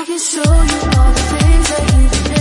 I can show you all the things that you can